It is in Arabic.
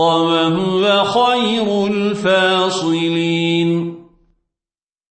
وهو خير الفاصلين.